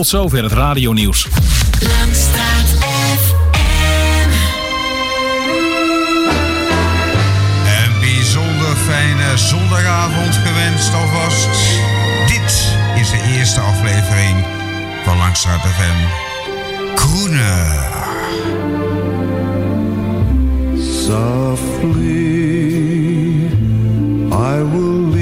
Tot zover het radionieuws. Langstraat FM. Een bijzonder fijne zondagavond gewenst alvast. Dit is de eerste aflevering van Langstraat FM. Groene. Softly, I will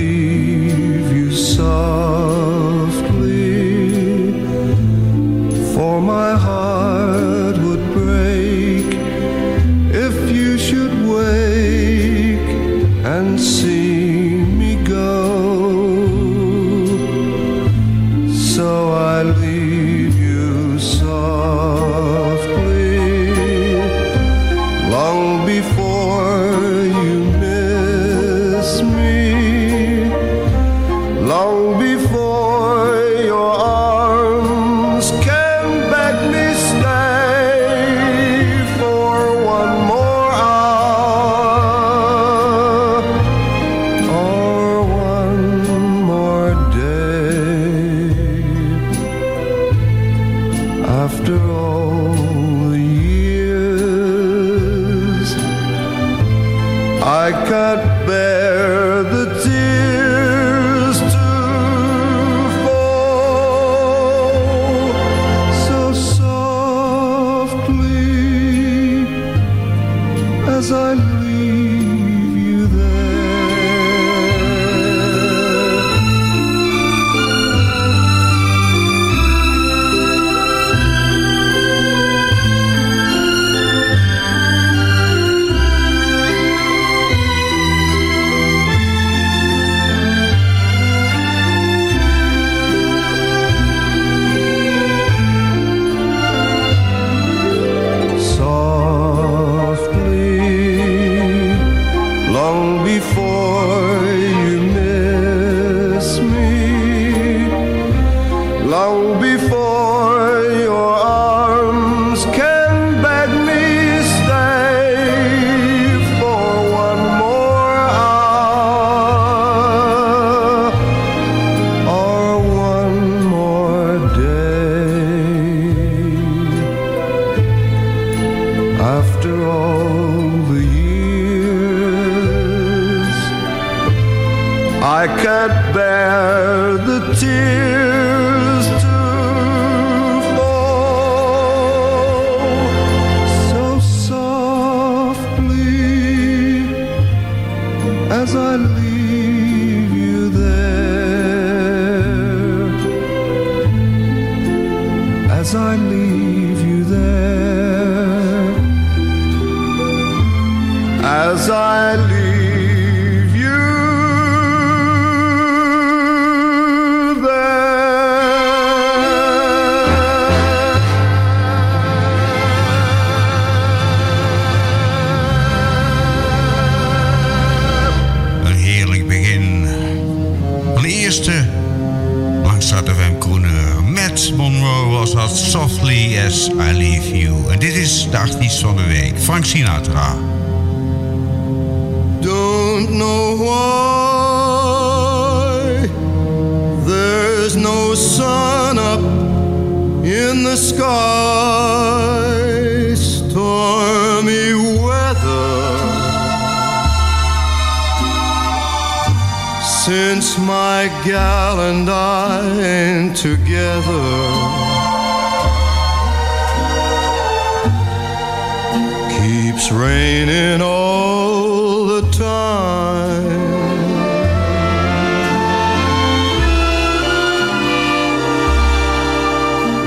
was dat Softly As I Leave You. En dit is de artiest van de week, Frank Sinatra. Don't know why there's no sun up in the sky, stormy weather. Since my gal and I ain't together. Keeps raining all the time.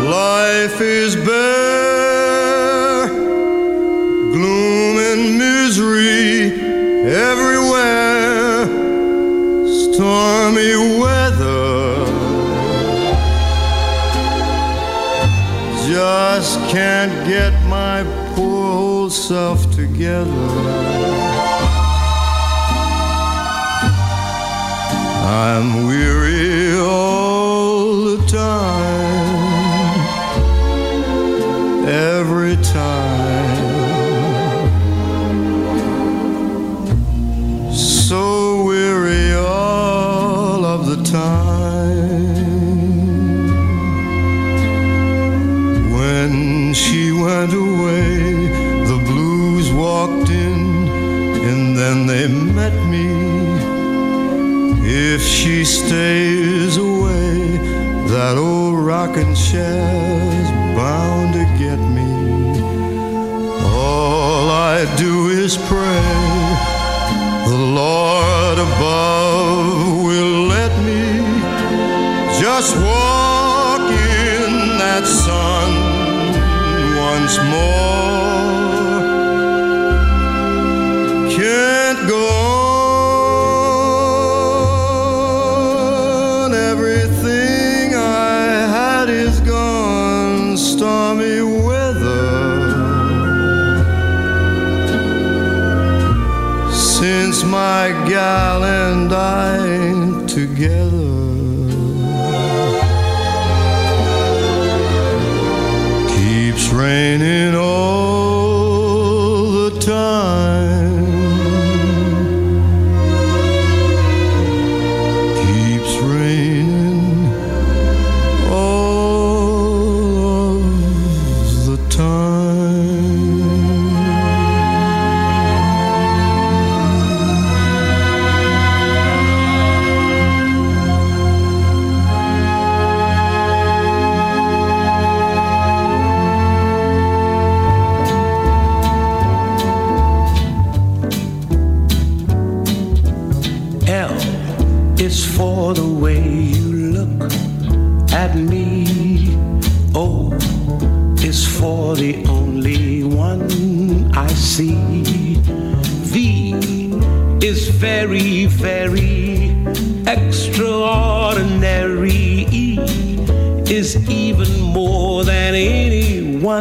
Life is bare, gloom and misery everywhere, stormy weather. Just can't get my self together. I'm weary stays away. That old rocking chair's bound to get me. All I do is pray the Lord above will let me just walk in that sun once more.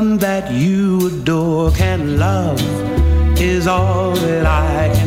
one that you adore. Can love is all that I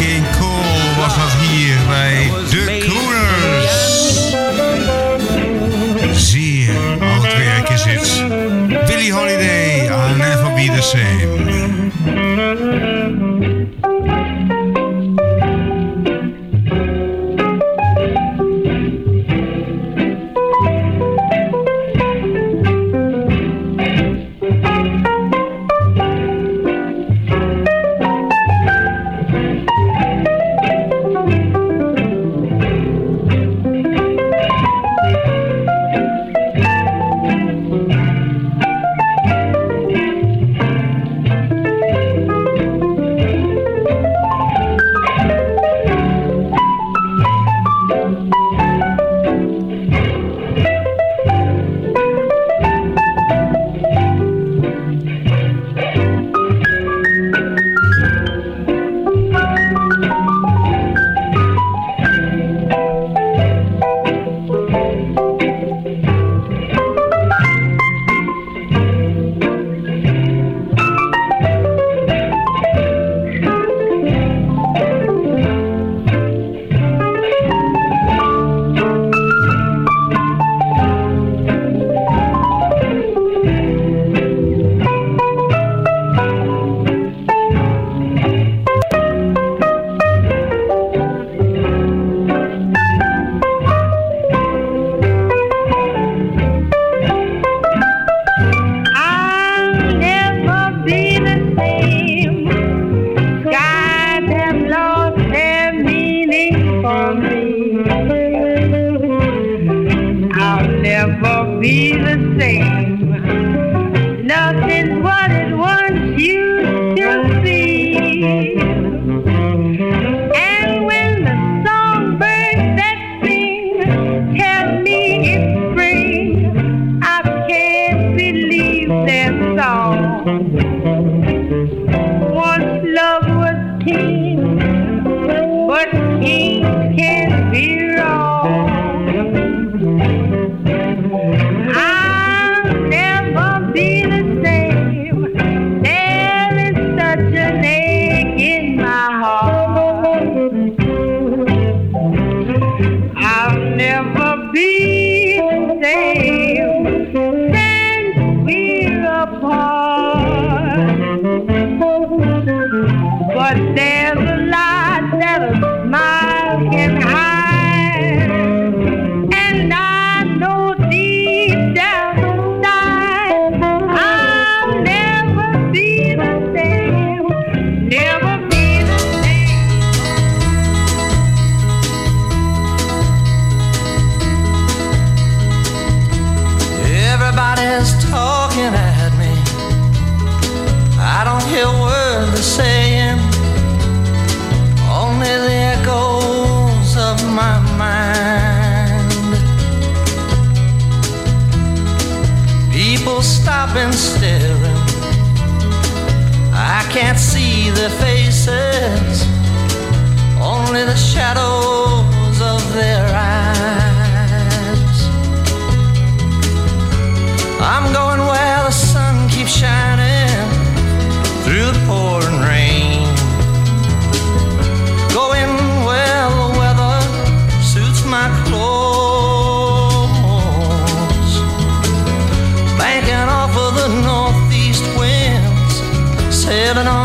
fiquei I can't see their faces, only the shadows of their eyes. I'm going where the sun keeps shining through the port. living on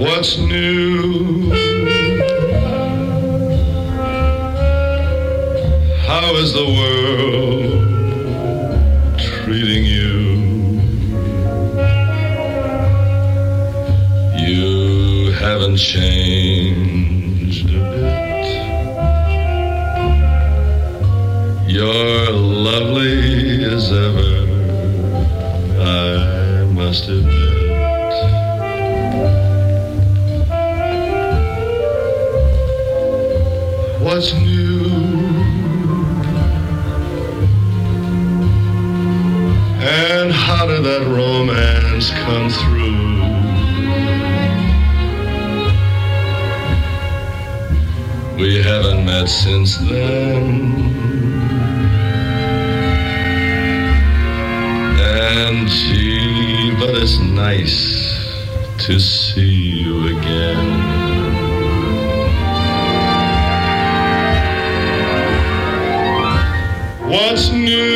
what's new? How is the world treating you? You haven't changed a bit. You're lovely as ever, I must admit. that since then And gee, but it's nice to see you again. What's new?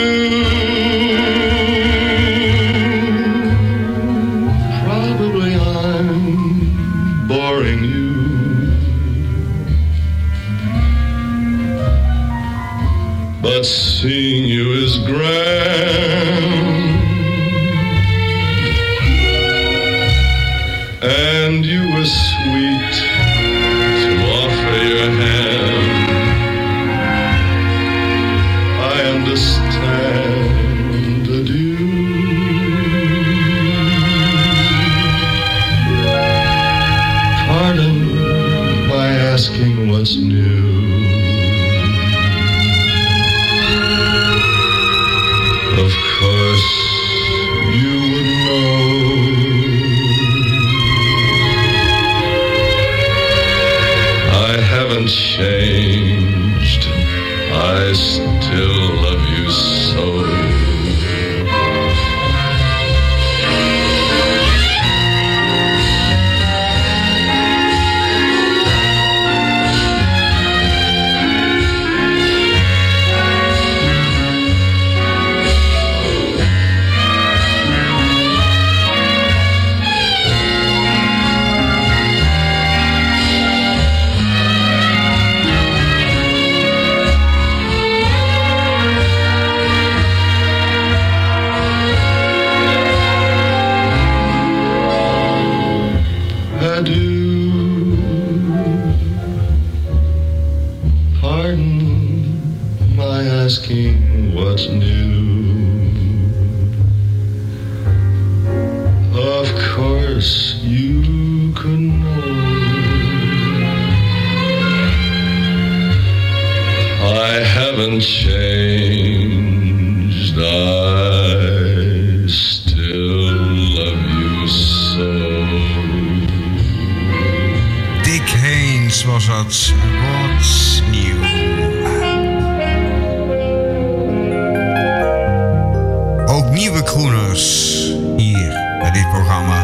programma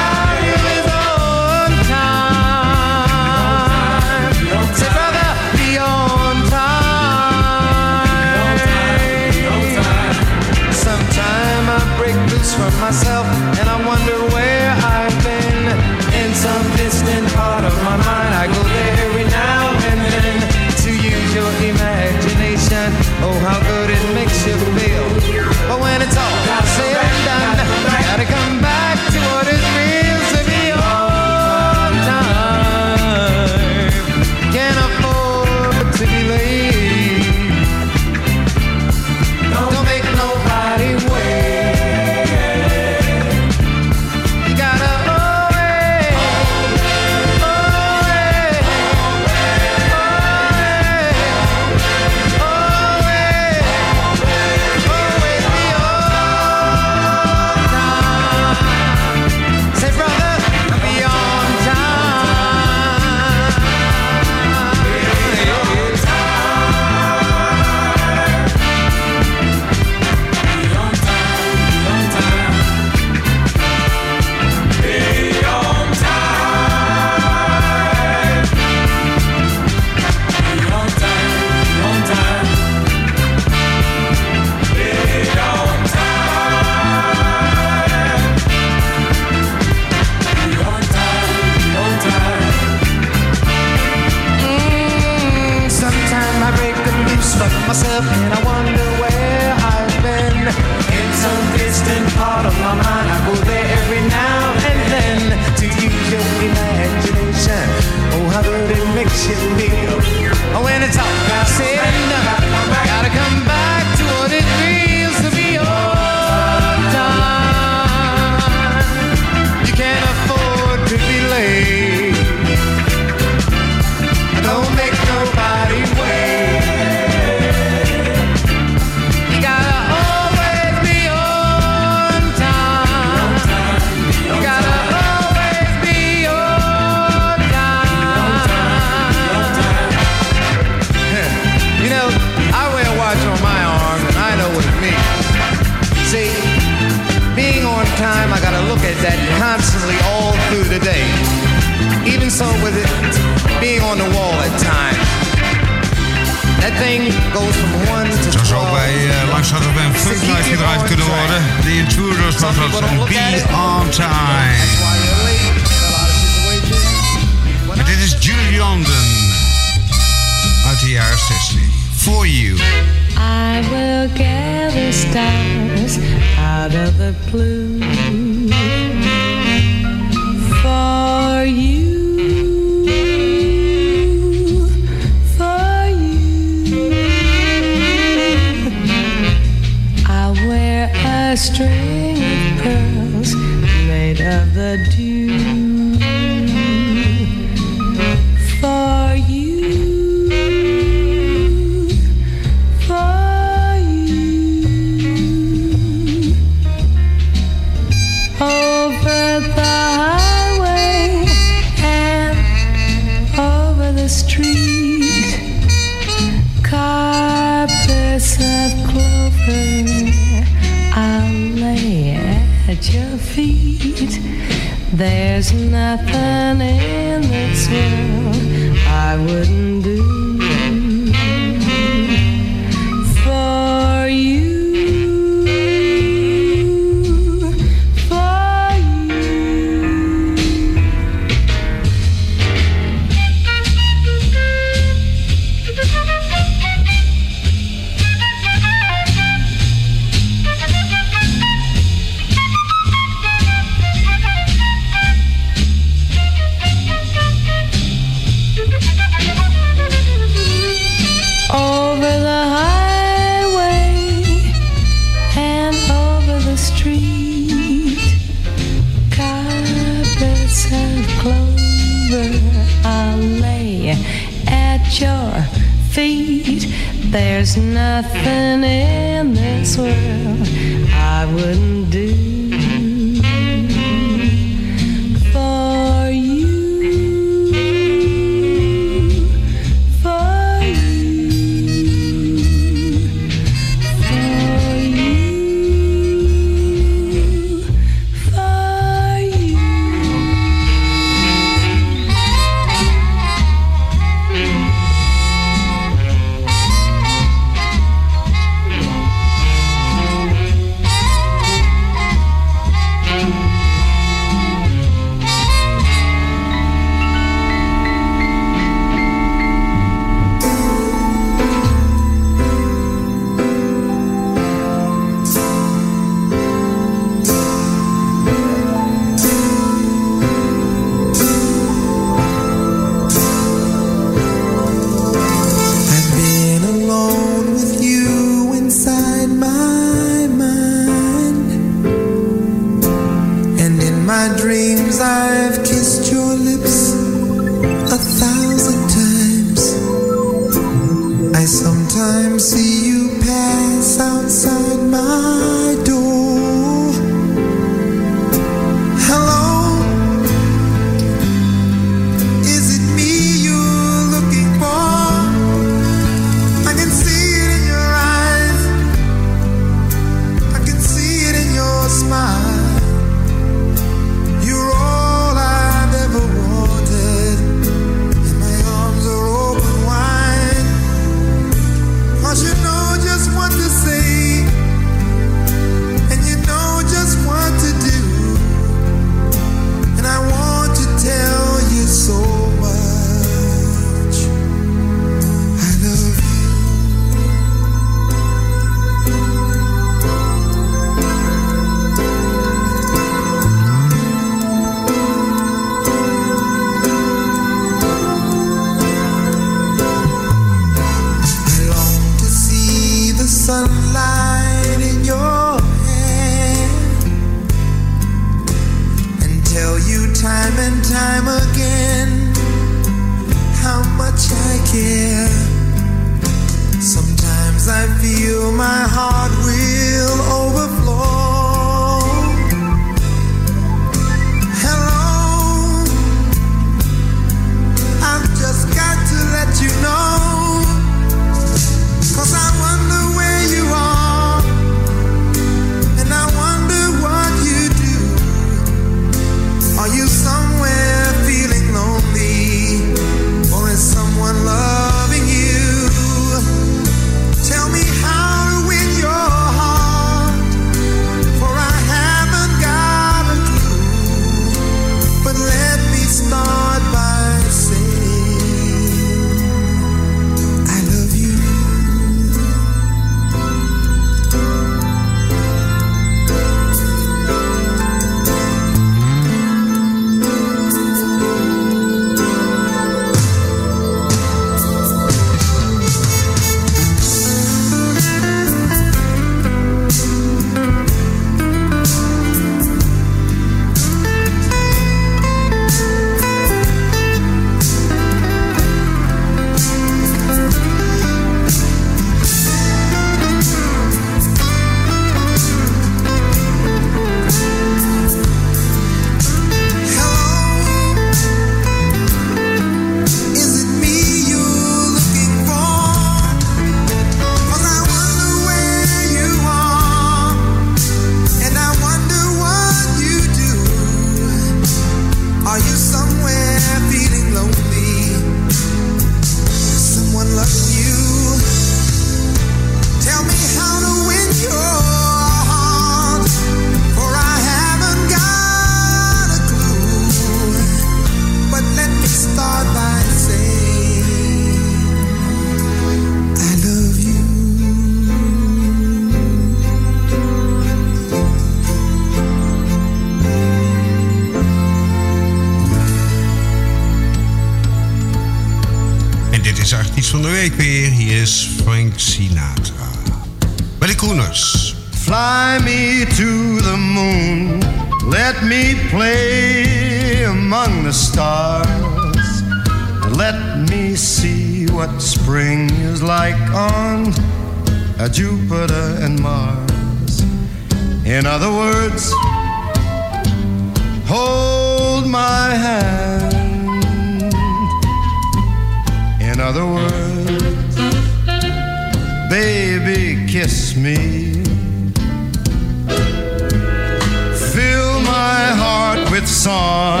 heart